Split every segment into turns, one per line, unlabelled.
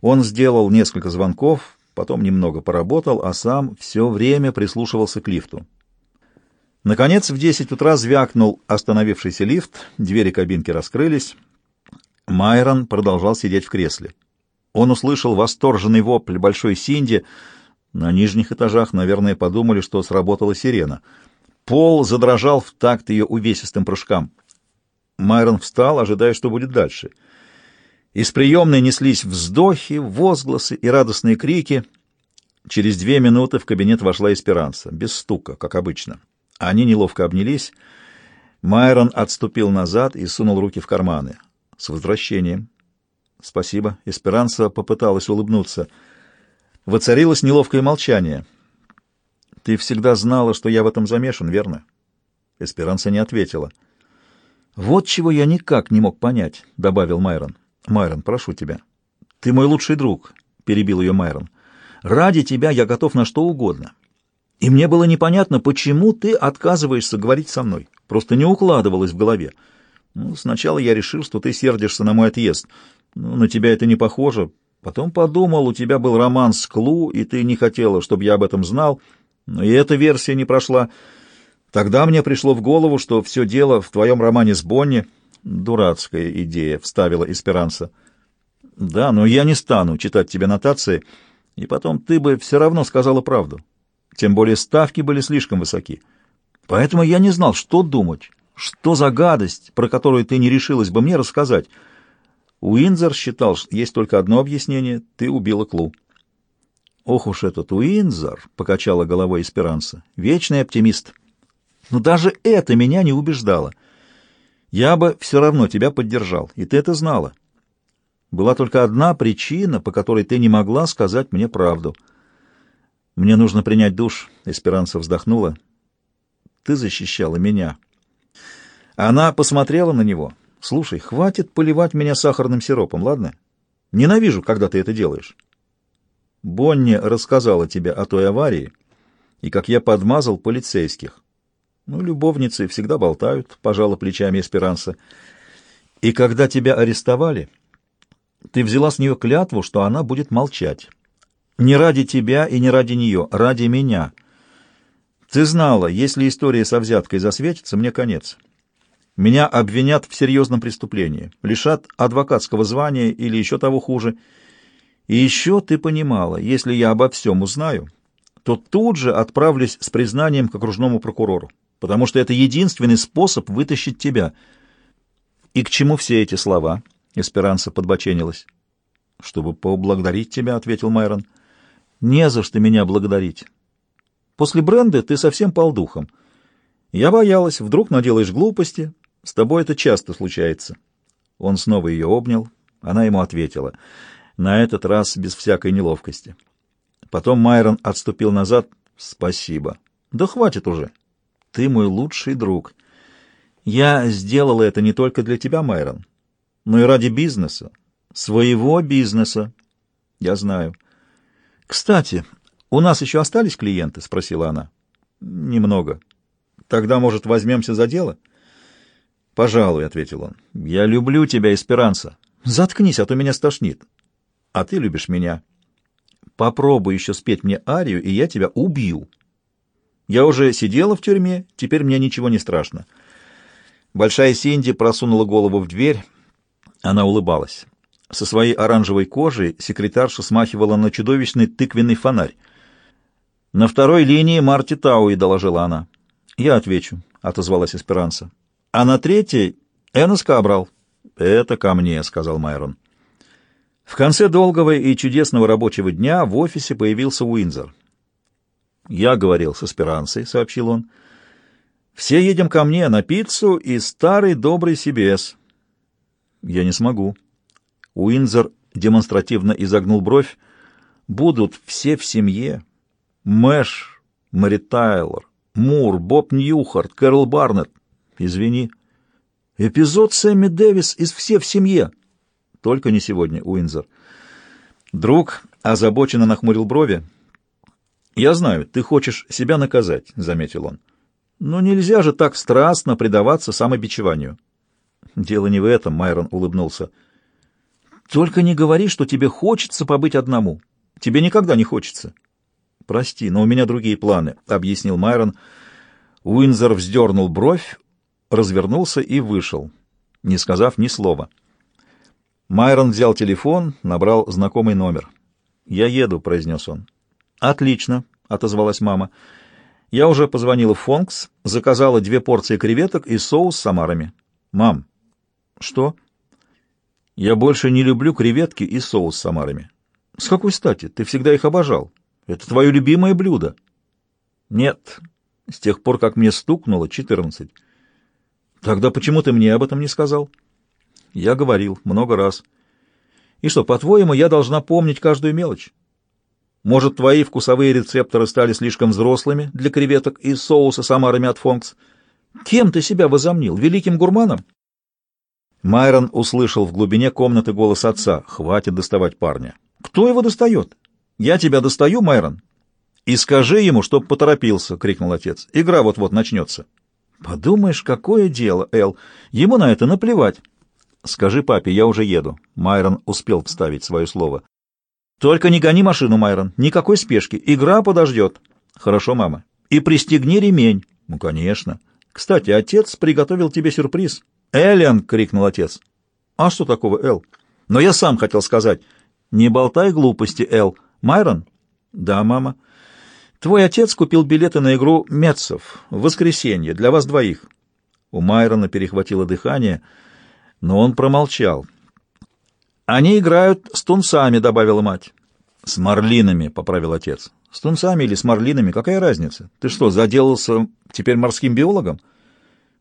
Он сделал несколько звонков, потом немного поработал, а сам все время прислушивался к лифту. Наконец, в десять утра звякнул остановившийся лифт, двери кабинки раскрылись. Майрон продолжал сидеть в кресле. Он услышал восторженный вопль большой Синди. На нижних этажах, наверное, подумали, что сработала сирена. Пол задрожал в такт ее увесистым прыжкам. Майрон встал, ожидая, что будет дальше. Из приемной неслись вздохи, возгласы и радостные крики. Через две минуты в кабинет вошла Эсперанса, без стука, как обычно. Они неловко обнялись. Майрон отступил назад и сунул руки в карманы. «С возвращением!» «Спасибо». Эсперанса попыталась улыбнуться. Воцарилось неловкое молчание. «Ты всегда знала, что я в этом замешан, верно?» Эсперанса не ответила. «Вот чего я никак не мог понять», — добавил Майрон. «Майрон, прошу тебя». «Ты мой лучший друг», — перебил ее Майрон. «Ради тебя я готов на что угодно. И мне было непонятно, почему ты отказываешься говорить со мной. Просто не укладывалось в голове. Ну, сначала я решил, что ты сердишься на мой отъезд. Ну, на тебя это не похоже. Потом подумал, у тебя был роман с Клу, и ты не хотела, чтобы я об этом знал. Но и эта версия не прошла. Тогда мне пришло в голову, что все дело в твоем романе с Бонни. Дурацкая идея, — вставила Эсперанса. Да, но я не стану читать тебе нотации, и потом ты бы все равно сказала правду. Тем более ставки были слишком высоки. Поэтому я не знал, что думать, что за гадость, про которую ты не решилась бы мне рассказать. Уинзер считал, что есть только одно объяснение — ты убила Клу. «Ох уж этот Уинзер!» — покачала головой Эсперанса. «Вечный оптимист. Но даже это меня не убеждало. Я бы все равно тебя поддержал, и ты это знала. Была только одна причина, по которой ты не могла сказать мне правду — «Мне нужно принять душ», — Эсперанца вздохнула. «Ты защищала меня». Она посмотрела на него. «Слушай, хватит поливать меня сахарным сиропом, ладно? Ненавижу, когда ты это делаешь». Бонни рассказала тебе о той аварии и как я подмазал полицейских. Ну, любовницы всегда болтают, — пожала плечами Эсперанса. И когда тебя арестовали, ты взяла с нее клятву, что она будет молчать. Не ради тебя и не ради нее, ради меня. Ты знала, если история со взяткой засветится, мне конец. Меня обвинят в серьезном преступлении, лишат адвокатского звания или еще того хуже. И еще ты понимала, если я обо всем узнаю, то тут же отправлюсь с признанием к окружному прокурору, потому что это единственный способ вытащить тебя. И к чему все эти слова? Эсперанса подбоченилась. «Чтобы поблагодарить тебя», — ответил Майрон. Не за что меня благодарить. После бренда ты совсем пал духом. Я боялась, вдруг наделаешь глупости. С тобой это часто случается. Он снова ее обнял. Она ему ответила. На этот раз без всякой неловкости. Потом Майрон отступил назад. «Спасибо». «Да хватит уже. Ты мой лучший друг. Я сделала это не только для тебя, Майрон, но и ради бизнеса. Своего бизнеса. Я знаю». «Кстати, у нас еще остались клиенты?» — спросила она. «Немного. Тогда, может, возьмемся за дело?» «Пожалуй», — ответил он. «Я люблю тебя, Эсперанса. Заткнись, а то меня стошнит. А ты любишь меня. Попробуй еще спеть мне арию, и я тебя убью. Я уже сидела в тюрьме, теперь мне ничего не страшно». Большая Синди просунула голову в дверь. Она улыбалась. Со своей оранжевой кожей секретарша смахивала на чудовищный тыквенный фонарь. «На второй линии Марти Тауи», — доложила она. «Я отвечу», — отозвалась Эсперанса. «А на третьей — Энос Кабрал». «Это ко мне», — сказал Майрон. В конце долгого и чудесного рабочего дня в офисе появился Уинзер. «Я говорил с Эсперансой», — сообщил он. «Все едем ко мне на пиццу и старый добрый CBS». «Я не смогу», Уинзер демонстративно изогнул бровь. «Будут все в семье. Мэш, Мэри Тайлер Мур, Боб Ньюхарт, Кэрол Барнетт. Извини. Эпизод Сэмми Дэвис из «Все в семье». Только не сегодня, Уинзер. Друг озабоченно нахмурил брови. «Я знаю, ты хочешь себя наказать», — заметил он. «Но нельзя же так страстно предаваться самобичеванию». «Дело не в этом», — Майрон улыбнулся. Только не говори, что тебе хочется побыть одному. Тебе никогда не хочется. Прости, но у меня другие планы, — объяснил Майрон. Уинзер вздернул бровь, развернулся и вышел, не сказав ни слова. Майрон взял телефон, набрал знакомый номер. «Я еду», — произнес он. «Отлично», — отозвалась мама. «Я уже позвонила в Фонкс, заказала две порции креветок и соус с омарами». «Мам». «Что?» «Я больше не люблю креветки и соус с омарами». «С какой стати? Ты всегда их обожал. Это твое любимое блюдо». «Нет, с тех пор, как мне стукнуло четырнадцать». «Тогда почему ты мне об этом не сказал?» Я говорил много раз. И что, по-твоему, я должна помнить каждую мелочь? Может, твои вкусовые рецепторы стали слишком взрослыми для креветок и соуса с омарами от Фонкс? Кем ты себя возомнил? Великим гурманом? Майрон услышал в глубине комнаты голос отца. «Хватит доставать парня». «Кто его достает?» «Я тебя достаю, Майрон?» «И скажи ему, чтоб поторопился», — крикнул отец. «Игра вот-вот начнется». «Подумаешь, какое дело, Эл. Ему на это наплевать». «Скажи папе, я уже еду». Майрон успел вставить свое слово. «Только не гони машину, Майрон. Никакой спешки. Игра подождет». «Хорошо, мама. И пристегни ремень». «Ну, конечно. Кстати, отец приготовил тебе сюрприз». «Эллен!» — крикнул отец. «А что такого, Эл?» «Но я сам хотел сказать». «Не болтай глупости, Эл. Майрон?» «Да, мама». «Твой отец купил билеты на игру Метцев в воскресенье для вас двоих». У Майрона перехватило дыхание — но он промолчал. «Они играют с тунцами», — добавила мать. «С марлинами», — поправил отец. «С тунцами или с марлинами, какая разница? Ты что, заделался теперь морским биологом?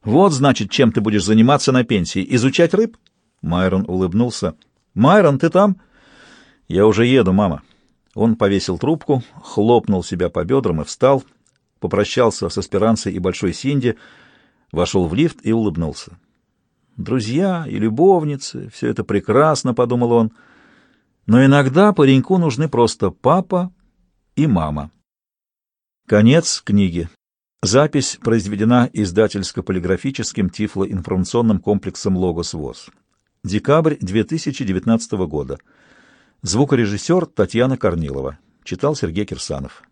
Вот, значит, чем ты будешь заниматься на пенсии. Изучать рыб?» Майрон улыбнулся. «Майрон, ты там?» «Я уже еду, мама». Он повесил трубку, хлопнул себя по бедрам и встал, попрощался с Эсперанцей и Большой Синди, вошел в лифт и улыбнулся. Друзья и любовницы — все это прекрасно, — подумал он. Но иногда пареньку нужны просто папа и мама. Конец книги. Запись произведена издательско-полиграфическим тифлоинформационным комплексом «Логос ВОЗ». Декабрь 2019 года. Звукорежиссер Татьяна Корнилова. Читал Сергей Кирсанов.